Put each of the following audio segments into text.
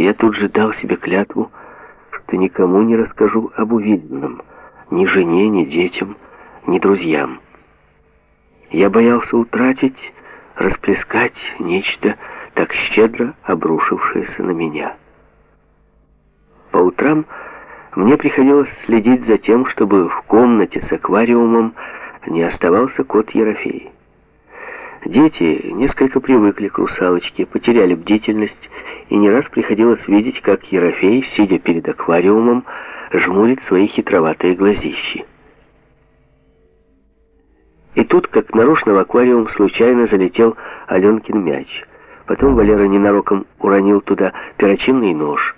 Я тут же дал себе клятву, что никому не расскажу об увиденном, ни жене, ни детям, ни друзьям. Я боялся утратить, расплескать нечто так щедро обрушившееся на меня. По утрам мне приходилось следить за тем, чтобы в комнате с аквариумом не оставался кот Ерофей. Дети несколько привыкли к русалочке, потеряли бдительность, и не раз приходилось видеть, как Ерофей, сидя перед аквариумом, жмурит свои хитроватые глазищи. И тут, как нарочно в аквариум случайно залетел Аленкин мяч. Потом Валера ненароком уронил туда перочинный нож.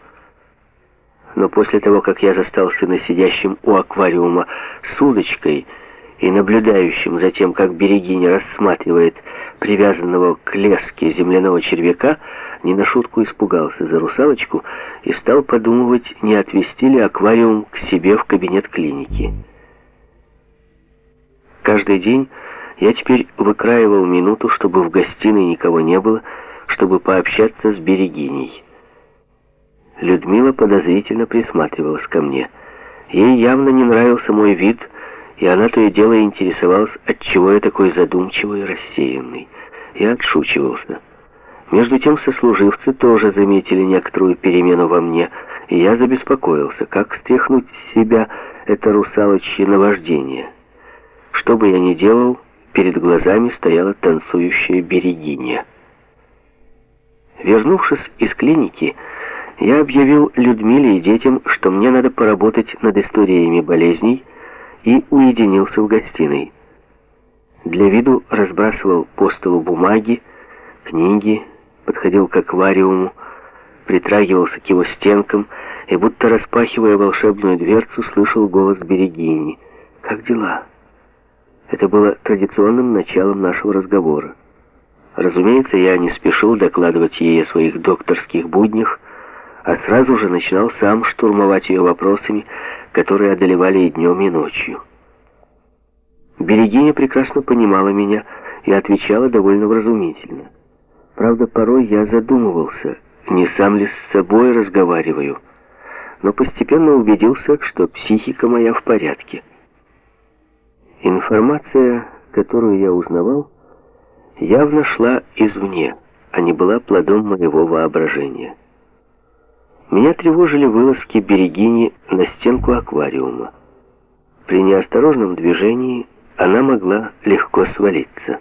Но после того, как я застал сына сидящим у аквариума с удочкой и наблюдающим за тем, как Берегиня рассматривает привязанного к леске земляного червяка, не на шутку испугался за русалочку и стал подумывать, не отвезти ли аквариум к себе в кабинет клиники. Каждый день я теперь выкраивал минуту, чтобы в гостиной никого не было, чтобы пообщаться с Берегиней. Людмила подозрительно присматривалась ко мне. Ей явно не нравился мой вид, и она то и дело интересовалась, отчего я такой задумчивый и рассеянный. Я отшучивался. Между тем сослуживцы тоже заметили некоторую перемену во мне, и я забеспокоился, как стряхнуть с себя это русалочье наваждение. Что бы я ни делал, перед глазами стояла танцующая берегиня. Вернувшись из клиники, я объявил Людмиле и детям, что мне надо поработать над историями болезней, и уединился в гостиной. Для виду разбрасывал по столу бумаги, книги, подходил к аквариуму, притрагивался к его стенкам и, будто распахивая волшебную дверцу, слышал голос Берегини. «Как дела?» Это было традиционным началом нашего разговора. Разумеется, я не спешил докладывать ей о своих докторских буднях, а сразу же начинал сам штурмовать ее вопросами, которые одолевали и днем, и ночью. Берегиня прекрасно понимала меня и отвечала довольно вразумительно. Правда, порой я задумывался, не сам ли с собой разговариваю, но постепенно убедился, что психика моя в порядке. Информация, которую я узнавал, явно шла извне, а не была плодом моего воображения. Меня тревожили вылазки берегини на стенку аквариума. При неосторожном движении она могла легко свалиться.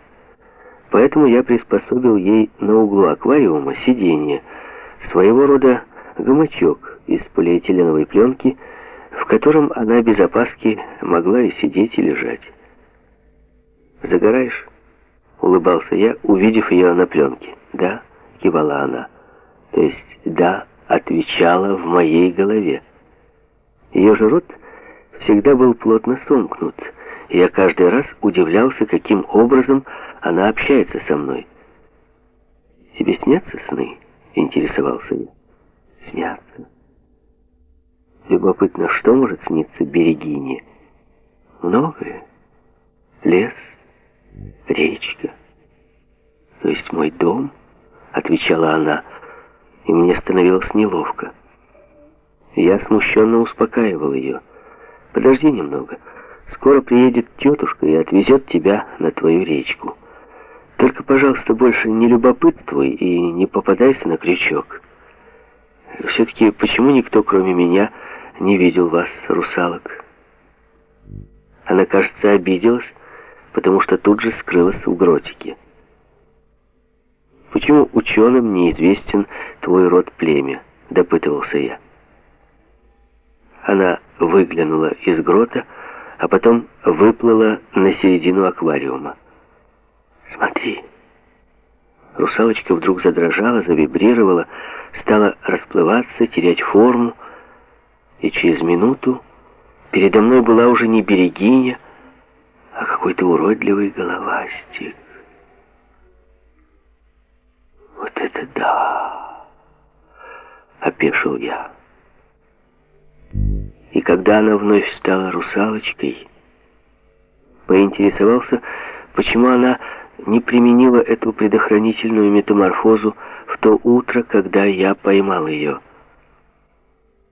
Поэтому я приспособил ей на углу аквариума сиденье, своего рода гамачок из полиэтиленовой пленки, в котором она без опаски могла и сидеть, и лежать. «Загораешь?» — улыбался я, увидев ее на пленке. «Да», — кивала она. «То есть, да», — отвечала в моей голове. Ее же рот всегда был плотно сомкнут, и я каждый раз удивлялся, каким образом она общается со мной. «Тебе снятся сны?» — интересовался я. «Снятся». Любопытно, что может сниться Берегине? Многое. Лес, речка. То есть мой дом, отвечала она, и мне становилось неловко. Я смущенно успокаивал ее. Подожди немного. Скоро приедет тетушка и отвезет тебя на твою речку. Только, пожалуйста, больше не любопытствуй и не попадайся на крючок. Все-таки почему никто, кроме меня, не видел вас, русалок? Она, кажется, обиделась, потому что тут же скрылась в гротике. «Почему ученым неизвестен твой род племя?» — допытывался я. Она выглянула из грота, а потом выплыла на середину аквариума. «Смотри!» Русалочка вдруг задрожала, завибрировала, стала расплываться, терять форму, и через минуту передо мной была уже не берегиня, а какой-то уродливый головастик. Вот это да! Опешил я. И когда она вновь стала русалочкой, поинтересовался, почему она не применила эту предохранительную метаморфозу в то утро, когда я поймал ее.